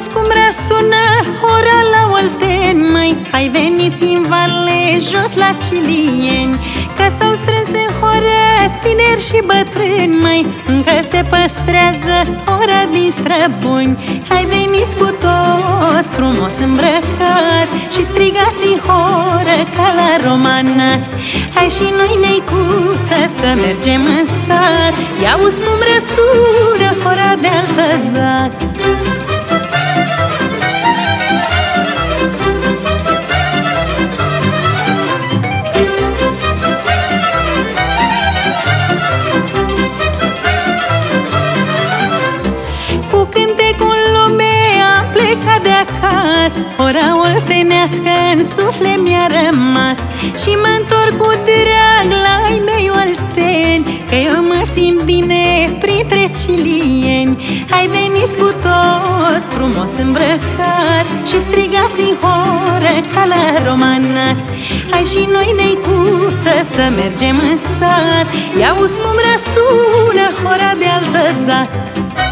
Auzi cum răsună ora la Olteni, măi Hai veniți în vale, jos la Cilieni Că s-au strâns în horă tineri și bătrâni, măi Încă se păstrează ora din străbuni. Hai veniți cu toți frumos îmbrăcați Și strigați în horă ca la romanați. Hai și noi, neicuță, să mergem în sat Ia cum răsună ora de altă dată Ora oltenească în suflet mi-a rămas. Și mă întorc cu drag la ai mei olteni Că eu mă simt bine printre cilieni. Hai veniți cu toți frumos îmbrăcați Și strigați în horă ca la romanați. Hai și noi, neicuță, să mergem în sat Ia cum răsună hora de altă dată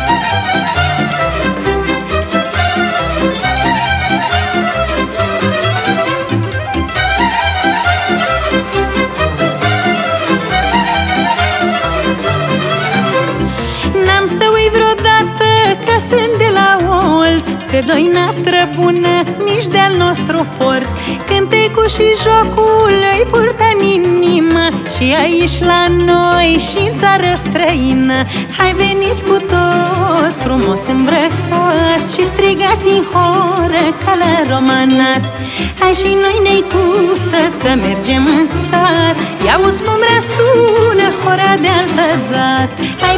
Olt Că doina străbună nici de-al nostru port Cântecul și jocul îi purtă în inimă Și aici la noi și în țară străină. Hai veniți cu toți frumos îmbrăcați Și strigați în horă ca la romanați Hai și noi, neicuță, să mergem în sat Ia cum răsună hora de altă dată. Hai veniți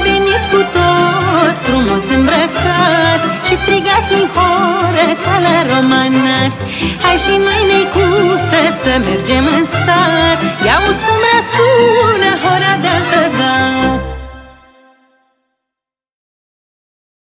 cu toți frumos îmbrăcați Și strigați în horă ca la romanați. Hai și noi, neicuță, să mergem în sat